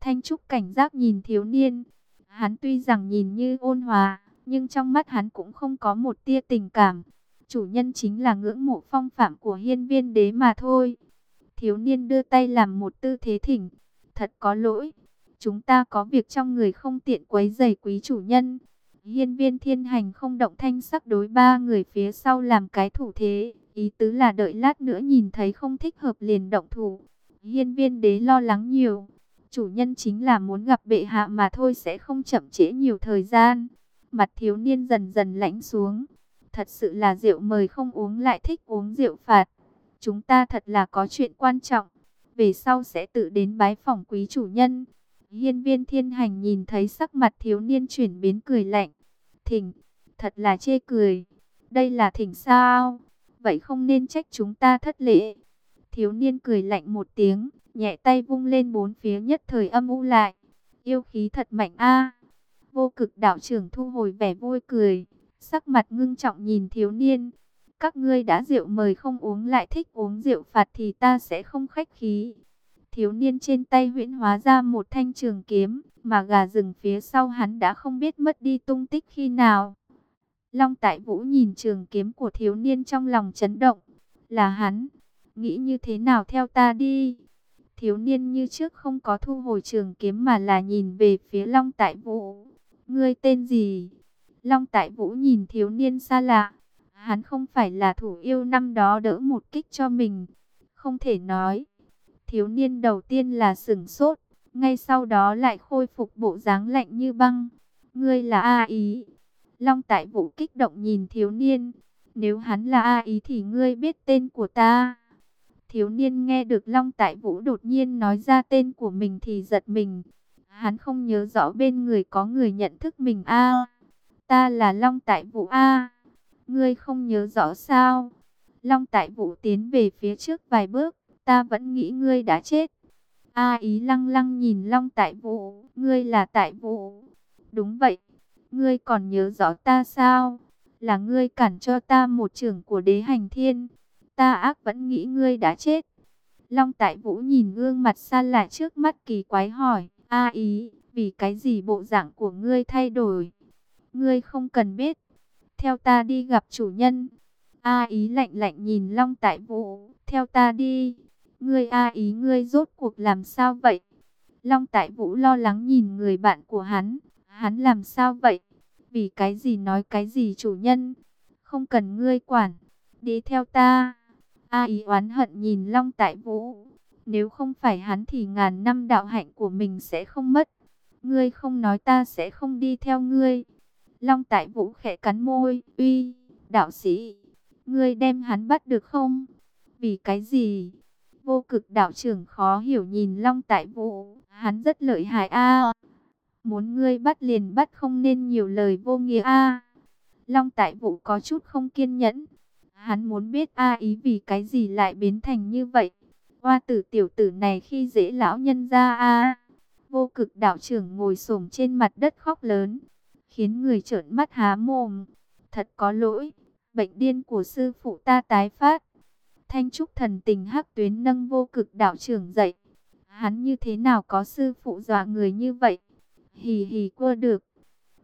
Thanh Trúc cảnh giác nhìn thiếu niên. Hắn tuy rằng nhìn như ôn hòa, nhưng trong mắt hắn cũng không có một tia tình cảm. Chủ nhân chính là ngưỡng mộ phong phạm của hiên viên đế mà thôi. Thiếu niên đưa tay làm một tư thế thỉnh. Thật có lỗi. Chúng ta có việc trong người không tiện quấy giày quý chủ nhân. Hiên viên thiên hành không động thanh sắc đối ba người phía sau làm cái thủ thế. Ý tứ là đợi lát nữa nhìn thấy không thích hợp liền động thủ. Hiên viên đế lo lắng nhiều chủ nhân chính là muốn gặp bệ hạ mà thôi sẽ không chậm trễ nhiều thời gian. Mặt thiếu niên dần dần lãnh xuống. Thật sự là rượu mời không uống lại thích uống rượu phạt. Chúng ta thật là có chuyện quan trọng. Về sau sẽ tự đến bái phòng quý chủ nhân. Hiên viên thiên hành nhìn thấy sắc mặt thiếu niên chuyển biến cười lạnh. Thỉnh, thật là chê cười. Đây là thỉnh sao? Vậy không nên trách chúng ta thất lễ. Thiếu niên cười lạnh một tiếng, nhẹ tay vung lên bốn phía nhất thời âm u lại. Yêu khí thật mạnh a. Vô cực đạo trưởng thu hồi vẻ vui cười, sắc mặt ngưng trọng nhìn thiếu niên. Các ngươi đã rượu mời không uống lại thích uống rượu phạt thì ta sẽ không khách khí. Thiếu niên trên tay huyễn hóa ra một thanh trường kiếm, mà gà rừng phía sau hắn đã không biết mất đi tung tích khi nào. Long Tại Vũ nhìn trường kiếm của thiếu niên trong lòng chấn động. Là hắn, nghĩ như thế nào theo ta đi. Thiếu niên như trước không có thu hồi trường kiếm mà là nhìn về phía Long Tại Vũ. Ngươi tên gì? Long Tại Vũ nhìn thiếu niên xa lạ. Hắn không phải là thủ yêu năm đó đỡ một kích cho mình. Không thể nói. Thiếu niên đầu tiên là sửng sốt. Ngay sau đó lại khôi phục bộ dáng lạnh như băng. Ngươi là A Ý. Long Tại Vũ kích động nhìn thiếu niên. Nếu hắn là A Ý thì ngươi biết tên của ta. Thiếu niên nghe được Long Tại Vũ đột nhiên nói ra tên của mình thì giật mình. Hắn không nhớ rõ bên người có người nhận thức mình a ta là Long Tại Vũ a. ngươi không nhớ rõ sao? Long Tại Vũ tiến về phía trước vài bước, ta vẫn nghĩ ngươi đã chết. A ý lăng lăng nhìn Long Tại Vũ, ngươi là Tại Vũ. Đúng vậy, ngươi còn nhớ rõ ta sao? Là ngươi cản cho ta một trưởng của đế hành thiên ta ác vẫn nghĩ ngươi đã chết. Long Tại Vũ nhìn gương mặt xa lạ trước mắt kỳ quái hỏi, A ý, vì cái gì bộ dạng của ngươi thay đổi? Ngươi không cần biết. Theo ta đi gặp chủ nhân. A ý lạnh lạnh nhìn Long Tại Vũ, theo ta đi. Ngươi A ý ngươi rốt cuộc làm sao vậy? Long Tại Vũ lo lắng nhìn người bạn của hắn, hắn làm sao vậy? Vì cái gì nói cái gì chủ nhân? Không cần ngươi quản, đi theo ta. A ý oán hận nhìn Long Tại Vũ. Nếu không phải hắn thì ngàn năm đạo hạnh của mình sẽ không mất. Ngươi không nói ta sẽ không đi theo ngươi. Long Tại Vũ khẽ cắn môi. Uy, đạo sĩ, ngươi đem hắn bắt được không? Vì cái gì? Vô cực đạo trưởng khó hiểu nhìn Long Tại Vũ. Hắn rất lợi hại a. Muốn ngươi bắt liền bắt không nên nhiều lời vô nghĩa a. Long Tại Vũ có chút không kiên nhẫn. Hắn muốn biết A ý vì cái gì lại biến thành như vậy. Hoa tử tiểu tử này khi dễ lão nhân ra A. Vô cực đạo trưởng ngồi xổm trên mặt đất khóc lớn. Khiến người trợn mắt há mồm. Thật có lỗi. Bệnh điên của sư phụ ta tái phát. Thanh trúc thần tình hắc tuyến nâng vô cực đạo trưởng dậy. Hắn như thế nào có sư phụ dọa người như vậy? Hì hì qua được.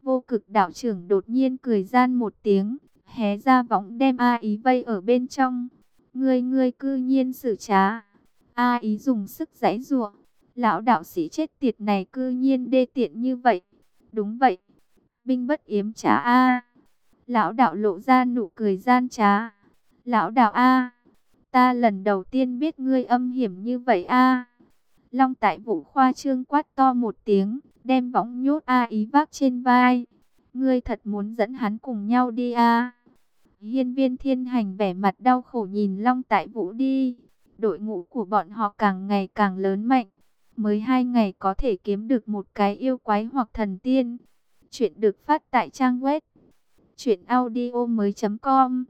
Vô cực đạo trưởng đột nhiên cười gian một tiếng, hé ra võng đem A ý vây ở bên trong. Ngươi ngươi cư nhiên xử trá. A ý dùng sức giãy giụa. Lão đạo sĩ chết tiệt này cư nhiên đê tiện như vậy. Đúng vậy. Binh bất yếm trả A. Lão đạo lộ ra nụ cười gian trá. Lão đạo A. Ta lần đầu tiên biết ngươi âm hiểm như vậy A. Long tại vũ khoa trương quát to một tiếng, đem võng nhốt A ý vác trên vai. Ngươi thật muốn dẫn hắn cùng nhau đi A. Hiên viên thiên hành vẻ mặt đau khổ nhìn Long tại vũ đi. Đội ngũ của bọn họ càng ngày càng lớn mạnh. Mới hai ngày có thể kiếm được một cái yêu quái hoặc thần tiên. Chuyện được phát tại trang web. Chuyện audio mới com.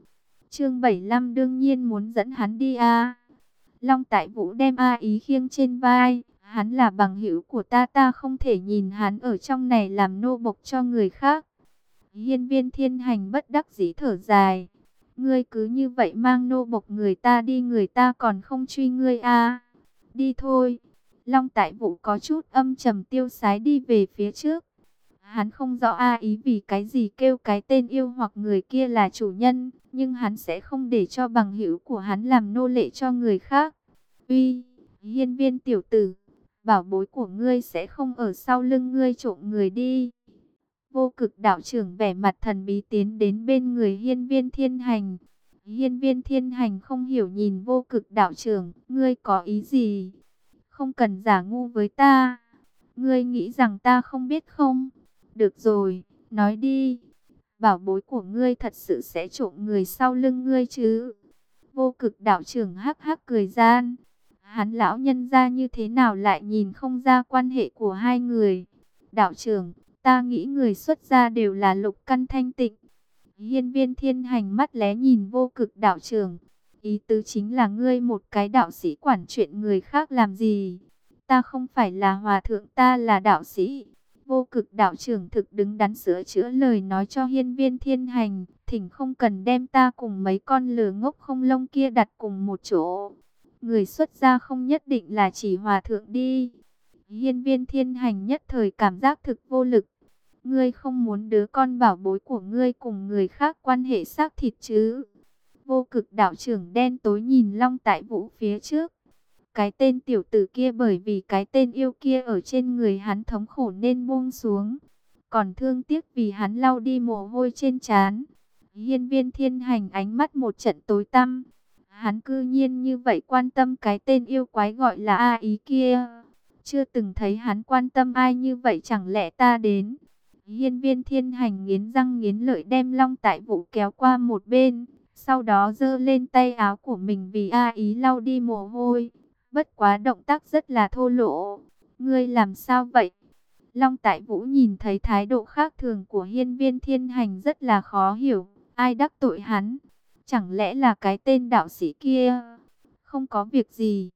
Chương 75 đương nhiên muốn dẫn hắn đi a. Long Tại Vũ đem A Ý khiêng trên vai, hắn là bằng hữu của ta ta không thể nhìn hắn ở trong này làm nô bộc cho người khác. Hiên viên thiên hành bất đắc dĩ thở dài. Ngươi cứ như vậy mang nô bộc người ta đi người ta còn không truy ngươi a Đi thôi. Long tại vũ có chút âm trầm tiêu sái đi về phía trước. Hắn không rõ a ý vì cái gì kêu cái tên yêu hoặc người kia là chủ nhân. Nhưng hắn sẽ không để cho bằng hữu của hắn làm nô lệ cho người khác. Uy, hiên viên tiểu tử, bảo bối của ngươi sẽ không ở sau lưng ngươi trộm người đi. Vô cực đạo trưởng vẻ mặt thần bí tiến đến bên người hiên viên thiên hành. Hiên viên thiên hành không hiểu nhìn vô cực đạo trưởng, ngươi có ý gì? Không cần giả ngu với ta. Ngươi nghĩ rằng ta không biết không? Được rồi, nói đi. Bảo bối của ngươi thật sự sẽ trộm người sau lưng ngươi chứ? Vô cực đạo trưởng hắc hắc cười gian. Hắn lão nhân ra như thế nào lại nhìn không ra quan hệ của hai người? Đạo trưởng, Ta nghĩ người xuất gia đều là lục căn thanh tịnh. Hiên viên thiên hành mắt lé nhìn vô cực đạo trưởng. Ý tứ chính là ngươi một cái đạo sĩ quản chuyện người khác làm gì. Ta không phải là hòa thượng ta là đạo sĩ. Vô cực đạo trưởng thực đứng đắn sửa chữa lời nói cho hiên viên thiên hành. Thỉnh không cần đem ta cùng mấy con lừa ngốc không lông kia đặt cùng một chỗ. Người xuất gia không nhất định là chỉ hòa thượng đi. Hiên viên thiên hành nhất thời cảm giác thực vô lực. Ngươi không muốn đứa con bảo bối của ngươi cùng người khác quan hệ xác thịt chứ? Vô cực đạo trưởng đen tối nhìn Long Tại Vũ phía trước. Cái tên tiểu tử kia bởi vì cái tên yêu kia ở trên người hắn thống khổ nên buông xuống. Còn thương tiếc vì hắn lau đi mồ hôi trên trán. Hiên viên thiên hành ánh mắt một trận tối tăm. Hắn cư nhiên như vậy quan tâm cái tên yêu quái gọi là A ý kia. Chưa từng thấy hắn quan tâm ai như vậy chẳng lẽ ta đến. Hiên viên thiên hành nghiến răng nghiến lợi đem long tại vụ kéo qua một bên. Sau đó giơ lên tay áo của mình vì A ý lau đi mồ hôi. Bất quá động tác rất là thô lỗ. Ngươi làm sao vậy? Long tại vũ nhìn thấy thái độ khác thường của hiên viên thiên hành rất là khó hiểu. Ai đắc tội hắn? Chẳng lẽ là cái tên đạo sĩ kia? Không có việc gì.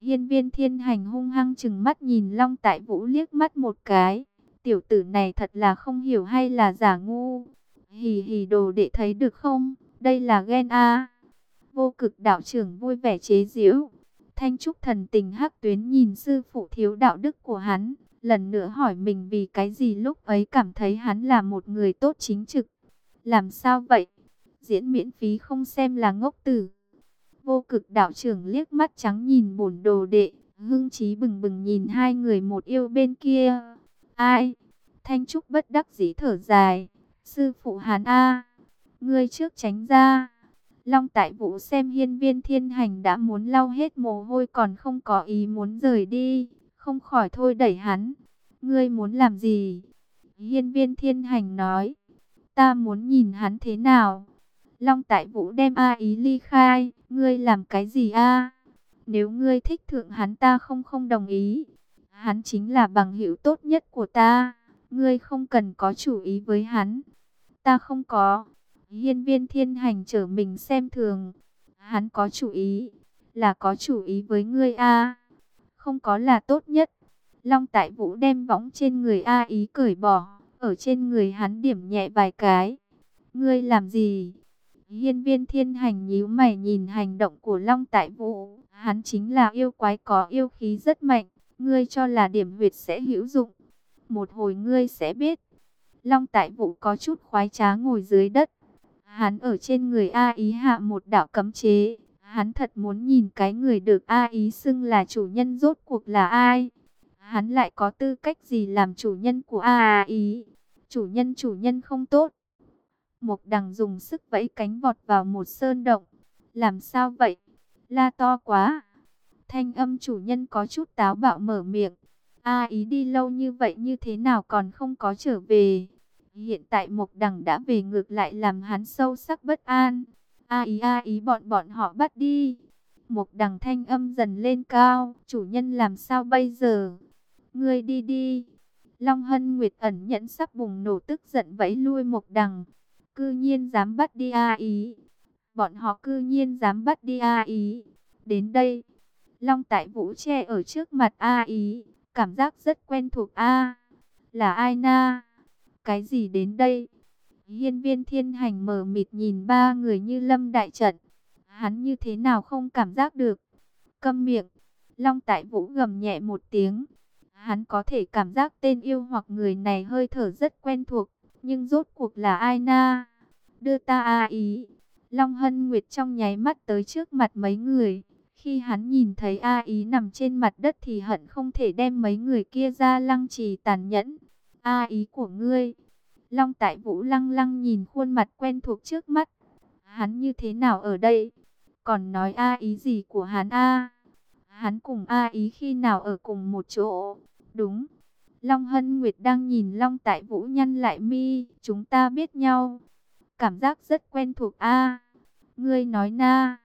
Hiên viên thiên hành hung hăng chừng mắt nhìn Long tại vũ liếc mắt một cái. Tiểu tử này thật là không hiểu hay là giả ngu. Hì hì đồ đệ thấy được không? Đây là ghen A. Vô cực đạo trưởng vui vẻ chế giễu. Thanh trúc thần tình hắc tuyến nhìn sư phụ thiếu đạo đức của hắn. Lần nữa hỏi mình vì cái gì lúc ấy cảm thấy hắn là một người tốt chính trực. Làm sao vậy? Diễn miễn phí không xem là ngốc tử. Vô cực đạo trưởng liếc mắt trắng nhìn bổn đồ đệ. Hưng trí bừng bừng nhìn hai người một yêu bên kia. Ai? Thanh Trúc bất đắc dĩ thở dài. Sư phụ Hán A. Ngươi trước tránh ra. Long tại vũ xem hiên viên thiên hành đã muốn lau hết mồ hôi còn không có ý muốn rời đi. Không khỏi thôi đẩy hắn. Ngươi muốn làm gì? Hiên viên thiên hành nói. Ta muốn nhìn hắn thế nào? Long tại vũ đem A ý ly khai. Ngươi làm cái gì A? Nếu ngươi thích thượng hắn ta không không đồng ý. Hắn chính là bằng hữu tốt nhất của ta. Ngươi không cần có chủ ý với hắn. Ta không có. Hiên viên thiên hành trở mình xem thường. Hắn có chủ ý. Là có chủ ý với ngươi A. Không có là tốt nhất. Long tại vũ đem võng trên người A ý cởi bỏ. Ở trên người hắn điểm nhẹ vài cái. Ngươi làm gì? Hiên viên thiên hành nhíu mày nhìn hành động của Long tại vũ. Hắn chính là yêu quái có yêu khí rất mạnh. Ngươi cho là điểm huyệt sẽ hữu dụng. Một hồi ngươi sẽ biết. Long tại vũ có chút khoái trá ngồi dưới đất. Hắn ở trên người A ý hạ một đạo cấm chế. Hắn thật muốn nhìn cái người được A ý xưng là chủ nhân rốt cuộc là ai. Hắn lại có tư cách gì làm chủ nhân của A ý. Chủ nhân chủ nhân không tốt. Mộc đằng dùng sức vẫy cánh vọt vào một sơn động. Làm sao vậy? La to quá. Thanh âm chủ nhân có chút táo bạo mở miệng. A ý đi lâu như vậy như thế nào còn không có trở về. Hiện tại Mộc Đằng đã về ngược lại làm hắn sâu sắc bất an. A ý a ý bọn bọn họ bắt đi. Mộc Đằng thanh âm dần lên cao. Chủ nhân làm sao bây giờ? Ngươi đi đi. Long Hân Nguyệt ẩn nhẫn sắp bùng nổ tức giận vẫy lui Mộc Đằng. Cư nhiên dám bắt đi A ý. Bọn họ cư nhiên dám bắt đi A ý. Đến đây. Long Tại Vũ che ở trước mặt A ý. Cảm giác rất quen thuộc A. Là ai na? Cái gì đến đây? Hiên viên thiên hành mở mịt nhìn ba người như lâm đại trận. Hắn như thế nào không cảm giác được? Câm miệng. Long Tại Vũ gầm nhẹ một tiếng. Hắn có thể cảm giác tên yêu hoặc người này hơi thở rất quen thuộc. Nhưng rốt cuộc là ai na? Đưa ta a ý. Long Hân Nguyệt trong nháy mắt tới trước mặt mấy người. Khi hắn nhìn thấy A Ý nằm trên mặt đất thì hận không thể đem mấy người kia ra lăng trì tàn nhẫn. A Ý của ngươi. Long Tại Vũ lăng lăng nhìn khuôn mặt quen thuộc trước mắt. Hắn như thế nào ở đây? Còn nói A Ý gì của hắn A? Hắn cùng A Ý khi nào ở cùng một chỗ? Đúng. Long Hân Nguyệt đang nhìn Long Tại Vũ nhăn lại mi. Chúng ta biết nhau. Cảm giác rất quen thuộc A. Ngươi nói na.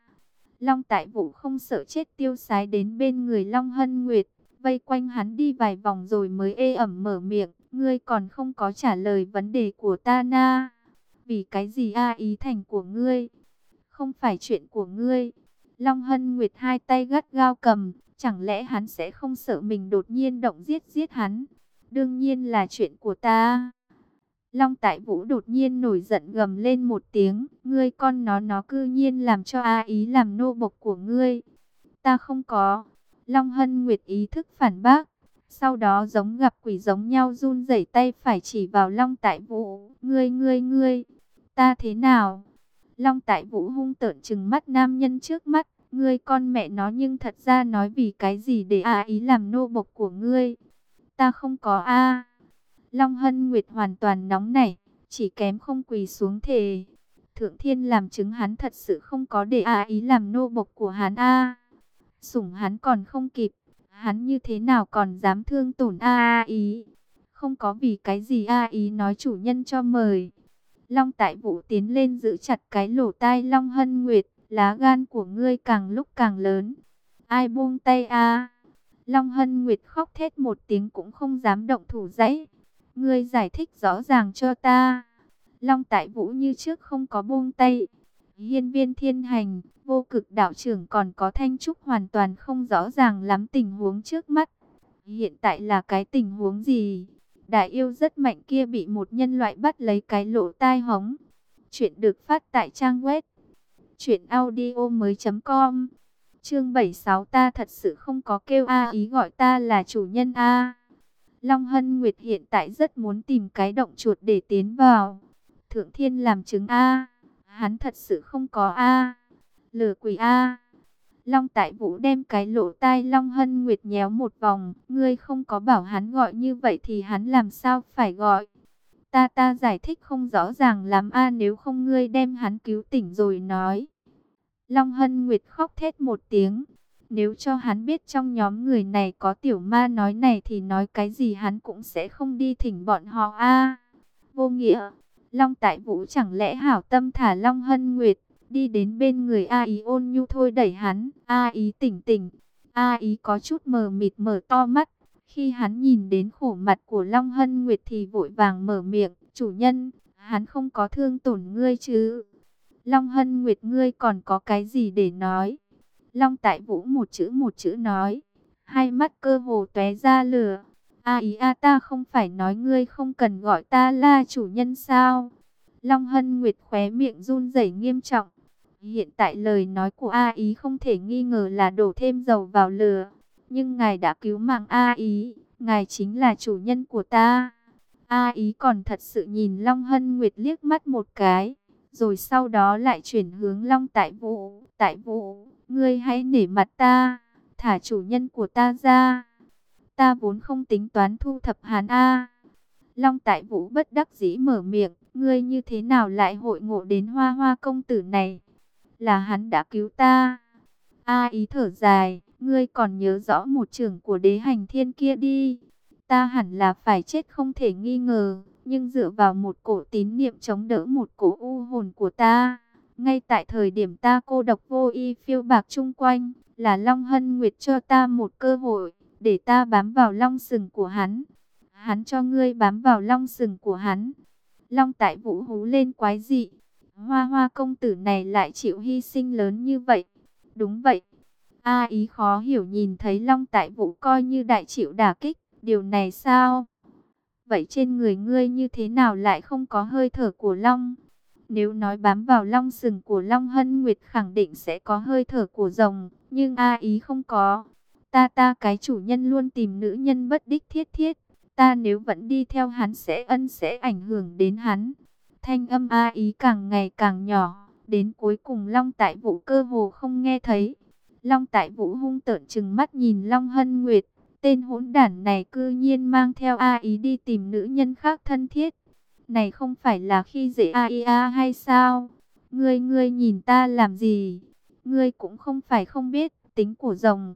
Long Tại Vũ không sợ chết tiêu sái đến bên người Long Hân Nguyệt, vây quanh hắn đi vài vòng rồi mới ê ẩm mở miệng, ngươi còn không có trả lời vấn đề của ta na. Vì cái gì a ý thành của ngươi? Không phải chuyện của ngươi. Long Hân Nguyệt hai tay gắt gao cầm, chẳng lẽ hắn sẽ không sợ mình đột nhiên động giết giết hắn? Đương nhiên là chuyện của ta. Long Tại Vũ đột nhiên nổi giận gầm lên một tiếng, ngươi con nó nó cư nhiên làm cho A Ý làm nô bộc của ngươi. Ta không có. Long Hân Nguyệt ý thức phản bác, sau đó giống gặp quỷ giống nhau run rẩy tay phải chỉ vào Long Tại Vũ, ngươi ngươi ngươi, ta thế nào? Long Tại Vũ hung tợn trừng mắt nam nhân trước mắt, ngươi con mẹ nó nhưng thật ra nói vì cái gì để A Ý làm nô bộc của ngươi? Ta không có A. Long Hân Nguyệt hoàn toàn nóng nảy, chỉ kém không quỳ xuống thề. Thượng Thiên làm chứng hắn thật sự không có để A ý làm nô bộc của hắn A. Sủng hắn còn không kịp, hắn như thế nào còn dám thương tổn A ý. Không có vì cái gì A ý nói chủ nhân cho mời. Long Tại Vũ tiến lên giữ chặt cái lỗ tai Long Hân Nguyệt, lá gan của ngươi càng lúc càng lớn. Ai buông tay A? Long Hân Nguyệt khóc thét một tiếng cũng không dám động thủ dãy. Ngươi giải thích rõ ràng cho ta. Long Tại Vũ như trước không có buông tay. Hiên viên thiên hành, vô cực đạo trưởng còn có thanh trúc hoàn toàn không rõ ràng lắm tình huống trước mắt. Hiện tại là cái tình huống gì? Đại yêu rất mạnh kia bị một nhân loại bắt lấy cái lỗ tai hóng. Chuyện được phát tại trang web. Chuyện audio mới.com Chương 76 ta thật sự không có kêu A ý gọi ta là chủ nhân A. Long Hân Nguyệt hiện tại rất muốn tìm cái động chuột để tiến vào. Thượng Thiên làm chứng A. Hắn thật sự không có A. Lừa quỷ A. Long Tại Vũ đem cái lỗ tai Long Hân Nguyệt nhéo một vòng. Ngươi không có bảo hắn gọi như vậy thì hắn làm sao phải gọi. Ta ta giải thích không rõ ràng lắm A nếu không ngươi đem hắn cứu tỉnh rồi nói. Long Hân Nguyệt khóc thét một tiếng. Nếu cho hắn biết trong nhóm người này có tiểu ma nói này thì nói cái gì hắn cũng sẽ không đi thỉnh bọn họ a Vô nghĩa, Long Tại Vũ chẳng lẽ hảo tâm thả Long Hân Nguyệt, đi đến bên người A Ý ôn nhu thôi đẩy hắn, A Ý tỉnh tỉnh. A Ý có chút mờ mịt mở to mắt, khi hắn nhìn đến khổ mặt của Long Hân Nguyệt thì vội vàng mở miệng, chủ nhân, hắn không có thương tổn ngươi chứ. Long Hân Nguyệt ngươi còn có cái gì để nói? Long Tại Vũ một chữ một chữ nói, hai mắt cơ hồ tóe ra lửa. A ý a ta không phải nói ngươi không cần gọi ta là chủ nhân sao? Long Hân Nguyệt khóe miệng run rẩy nghiêm trọng. Hiện tại lời nói của A ý không thể nghi ngờ là đổ thêm dầu vào lửa. Nhưng ngài đã cứu mạng A ý, ngài chính là chủ nhân của ta. A ý còn thật sự nhìn Long Hân Nguyệt liếc mắt một cái, rồi sau đó lại chuyển hướng Long Tại Vũ. Tại Vũ, ngươi hãy nể mặt ta, thả chủ nhân của ta ra. Ta vốn không tính toán thu thập hắn A. Long Tại Vũ bất đắc dĩ mở miệng, ngươi như thế nào lại hội ngộ đến hoa hoa công tử này? Là hắn đã cứu ta. A ý thở dài, ngươi còn nhớ rõ một trưởng của đế hành thiên kia đi. Ta hẳn là phải chết không thể nghi ngờ, nhưng dựa vào một cổ tín niệm chống đỡ một cổ u hồn của ta. Ngay tại thời điểm ta cô độc vô y phiêu bạc chung quanh, là Long Hân Nguyệt cho ta một cơ hội, để ta bám vào long sừng của hắn. Hắn cho ngươi bám vào long sừng của hắn. Long tại vũ hú lên quái dị. Hoa hoa công tử này lại chịu hy sinh lớn như vậy. Đúng vậy. A ý khó hiểu nhìn thấy Long tại vũ coi như đại chịu đả kích. Điều này sao? Vậy trên người ngươi như thế nào lại không có hơi thở của Long? Nếu nói bám vào long sừng của Long Hân Nguyệt khẳng định sẽ có hơi thở của rồng, nhưng A ý không có. Ta ta cái chủ nhân luôn tìm nữ nhân bất đích thiết thiết. Ta nếu vẫn đi theo hắn sẽ ân sẽ ảnh hưởng đến hắn. Thanh âm A ý càng ngày càng nhỏ, đến cuối cùng Long Tại Vũ cơ hồ không nghe thấy. Long Tại Vũ hung tợn chừng mắt nhìn Long Hân Nguyệt, tên hỗn đản này cư nhiên mang theo A ý đi tìm nữ nhân khác thân thiết. Này không phải là khi dễ A ý A hay sao? Ngươi ngươi nhìn ta làm gì? Ngươi cũng không phải không biết tính của rồng.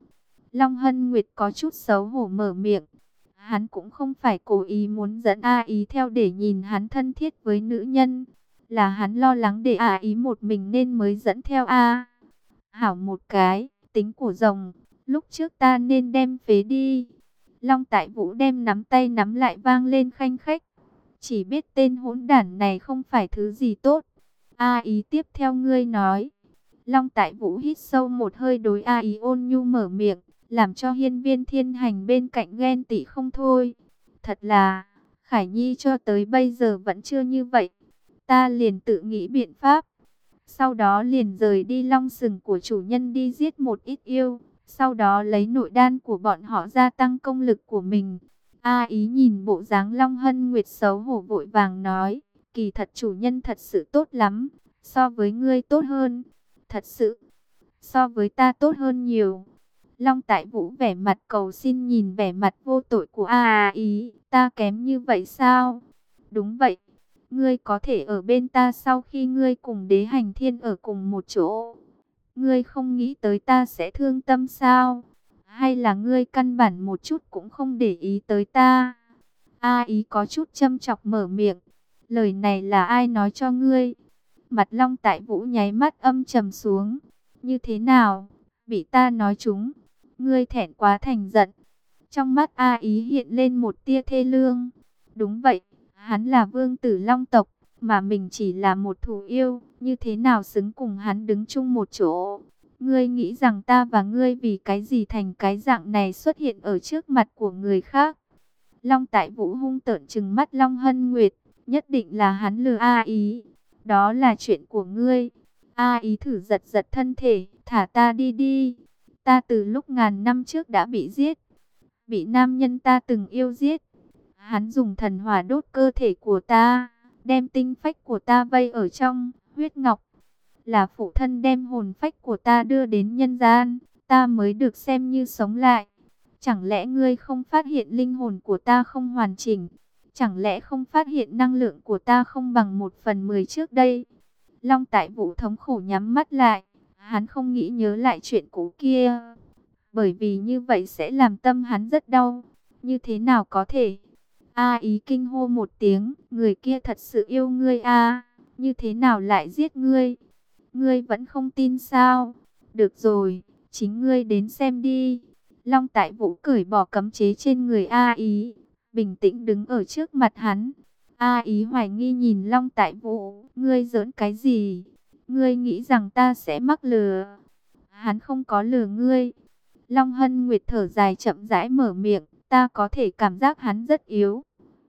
Long Hân Nguyệt có chút xấu hổ mở miệng. Hắn cũng không phải cố ý muốn dẫn A ý theo để nhìn hắn thân thiết với nữ nhân. Là hắn lo lắng để A ý một mình nên mới dẫn theo A. Hảo một cái, tính của rồng, lúc trước ta nên đem phế đi. Long Tại Vũ đem nắm tay nắm lại vang lên khanh khách. Chỉ biết tên hỗn đản này không phải thứ gì tốt. A ý tiếp theo ngươi nói. Long Tại Vũ hít sâu một hơi đối A ý ôn nhu mở miệng làm cho hiên viên thiên hành bên cạnh ghen tị không thôi. Thật là, Khải Nhi cho tới bây giờ vẫn chưa như vậy. Ta liền tự nghĩ biện pháp. Sau đó liền rời đi long sừng của chủ nhân đi giết một ít yêu. Sau đó lấy nội đan của bọn họ gia tăng công lực của mình. A ý nhìn bộ dáng long hân nguyệt xấu hổ vội vàng nói. Kỳ thật chủ nhân thật sự tốt lắm. So với ngươi tốt hơn. Thật sự. So với ta tốt hơn nhiều. Long Tại Vũ vẻ mặt cầu xin nhìn vẻ mặt vô tội của A Ý, ta kém như vậy sao? Đúng vậy, ngươi có thể ở bên ta sau khi ngươi cùng đế hành thiên ở cùng một chỗ. Ngươi không nghĩ tới ta sẽ thương tâm sao? Hay là ngươi căn bản một chút cũng không để ý tới ta? A Ý có chút châm chọc mở miệng. Lời này là ai nói cho ngươi? Mặt Long Tại Vũ nháy mắt âm trầm xuống. Như thế nào? Bị ta nói chúng ngươi thẹn quá thành giận. Trong mắt A Ý hiện lên một tia thê lương. Đúng vậy, hắn là vương tử long tộc, mà mình chỉ là một thủ yêu, như thế nào xứng cùng hắn đứng chung một chỗ. Ngươi nghĩ rằng ta và ngươi vì cái gì thành cái dạng này xuất hiện ở trước mặt của người khác. Long tại vũ hung tợn trừng mắt Long Hân Nguyệt, nhất định là hắn lừa A Ý. Đó là chuyện của ngươi. A Ý thử giật giật thân thể, thả ta đi đi. Ta từ lúc ngàn năm trước đã bị giết. Bị nam nhân ta từng yêu giết. Hắn dùng thần hỏa đốt cơ thể của ta. Đem tinh phách của ta vây ở trong huyết ngọc. Là phụ thân đem hồn phách của ta đưa đến nhân gian. Ta mới được xem như sống lại. Chẳng lẽ ngươi không phát hiện linh hồn của ta không hoàn chỉnh? Chẳng lẽ không phát hiện năng lượng của ta không bằng một phần mười trước đây? Long tại vũ thống khổ nhắm mắt lại. Hắn không nghĩ nhớ lại chuyện cũ kia. Bởi vì như vậy sẽ làm tâm hắn rất đau. Như thế nào có thể? A ý kinh hô một tiếng. Người kia thật sự yêu ngươi a Như thế nào lại giết ngươi? Ngươi vẫn không tin sao? Được rồi, chính ngươi đến xem đi. Long tại vũ cởi bỏ cấm chế trên người A ý. Bình tĩnh đứng ở trước mặt hắn. A ý hoài nghi nhìn Long tại vũ. Ngươi giỡn cái gì? Ngươi nghĩ rằng ta sẽ mắc lừa. Hắn không có lừa ngươi. Long Hân Nguyệt thở dài chậm rãi mở miệng. Ta có thể cảm giác hắn rất yếu.